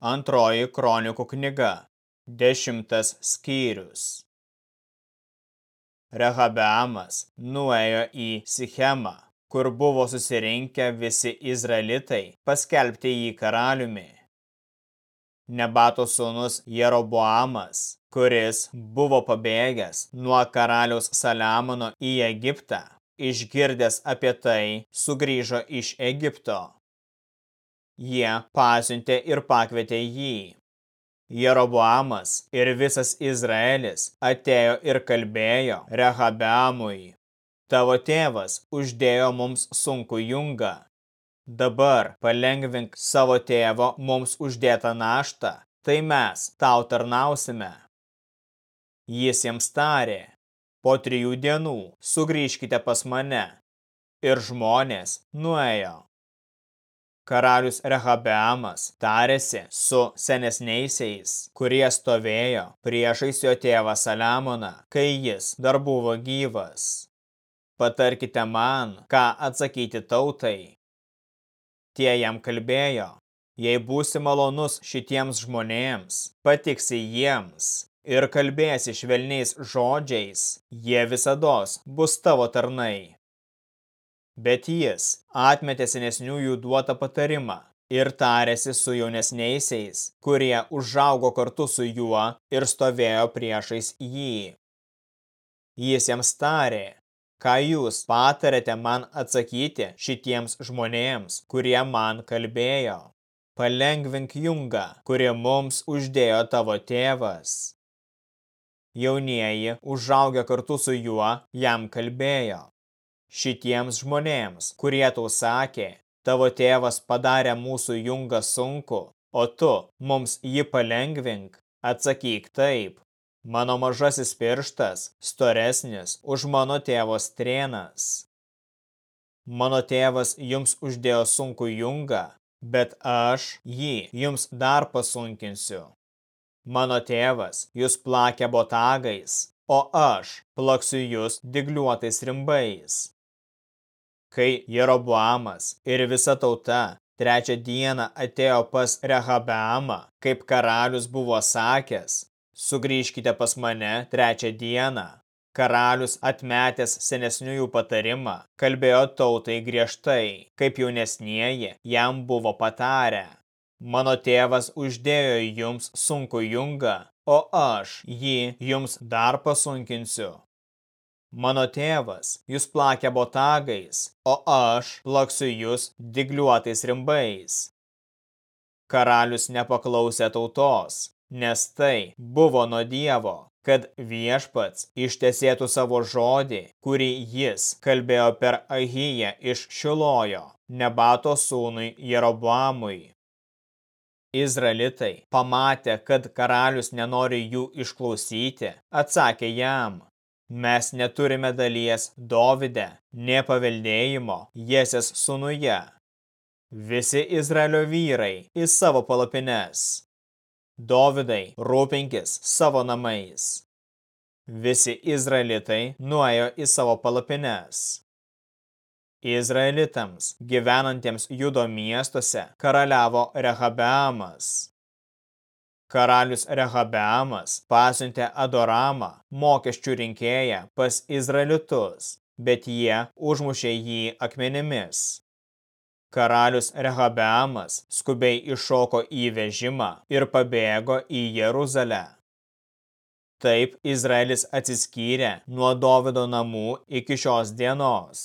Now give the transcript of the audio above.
Antroji kronikų knyga, dešimtas skyrius. Rehabeamas nuėjo į Sichemą, kur buvo susirinkę visi izraelitai paskelbti jį karaliumi. Nebato sūnus Jeroboamas, kuris buvo pabėgęs nuo karaliaus Saliamono į Egiptą, išgirdęs apie tai, sugrįžo iš Egipto jie pasiuntė ir pakvietė jį. Jeroboamas ir visas Izraelis atėjo ir kalbėjo Rehabeamui. Tavo tėvas uždėjo mums sunku jungą. Dabar palengvink savo tėvo mums uždėtą naštą, tai mes tau tarnausime. Jis jiems tarė, po trijų dienų sugrįžkite pas mane. Ir žmonės nuėjo. Karalius Rehabeamas tarėsi su senesniaisiais, kurie stovėjo priešais jo tėvą Saliamoną, kai jis dar buvo gyvas. Patarkite man, ką atsakyti tautai. Tie jam kalbėjo, jei būsi malonus šitiems žmonėms, patiksi jiems ir kalbėsi švelniais žodžiais, jie visados bus tavo tarnai. Bet jis atmetė senesniųjų duotą patarimą ir tarėsi su jaunesniaisiais, kurie užaugo kartu su juo ir stovėjo priešais jį. Jis jiems tarė, ką jūs patarėte man atsakyti šitiems žmonėms, kurie man kalbėjo. Palengvink jungą, kuri mums uždėjo tavo tėvas. Jaunieji, užaugę kartu su juo, jam kalbėjo šitiems žmonėms, kurie tau sakė, tavo tėvas padarė mūsų jungą sunku, o tu mums jį palengvink, atsakyk taip. Mano mažasis pirštas storesnis už mano tėvo strėnas. Mano tėvas jums uždėjo sunku jungą, bet aš jį jums dar pasunkinsiu. Mano tėvas jūs plakė botagais, o aš plaksiu jūs digliuotais rimbais. Kai Jeroboamas ir visa tauta trečią dieną atėjo pas Rehabeamą, kaip karalius buvo sakęs, sugrįžkite pas mane trečią dieną. Karalius atmetęs senesniųjų patarimą, kalbėjo tautai griežtai, kaip jaunesnieji jam buvo patarę. Mano tėvas uždėjo jums sunku jungą, o aš jį jums dar pasunkinsiu. Mano tėvas jūs plakė botagais, o aš plaksiu jūs digliuotais rimbais. Karalius nepaklausė tautos, nes tai buvo nuo Dievo, kad viešpats ištesėtų savo žodį, kurį jis kalbėjo per Ahiją iš Šilojo, nebato sūnui Jeroboamui. Izraelitai pamatė, kad karalius nenori jų išklausyti, atsakė jam – Mes neturime dalies Dovide, nepaveldėjimo Jesės sūnuje. Visi Izraelio vyrai į savo palapines. Dovidai rūpinkis savo namais. Visi Izraelitai nuėjo į savo palapines. Izraelitams gyvenantiems judo miestuose karaliavo Rehabeamas. Karalius Rehabeamas pasiuntė Adoramą, mokesčių rinkėją, pas Izraelitus, bet jie užmušė jį akmenimis. Karalius Rehabeamas skubiai iššoko į vežimą ir pabėgo į Jeruzalę. Taip Izraelis atsiskyrė nuo Dovido namų iki šios dienos.